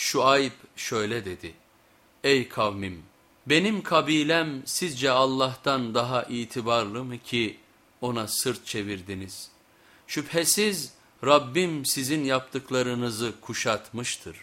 Şuayb şöyle dedi. Ey kavmim benim kabilem sizce Allah'tan daha itibarlı mı ki ona sırt çevirdiniz? Şüphesiz Rabbim sizin yaptıklarınızı kuşatmıştır.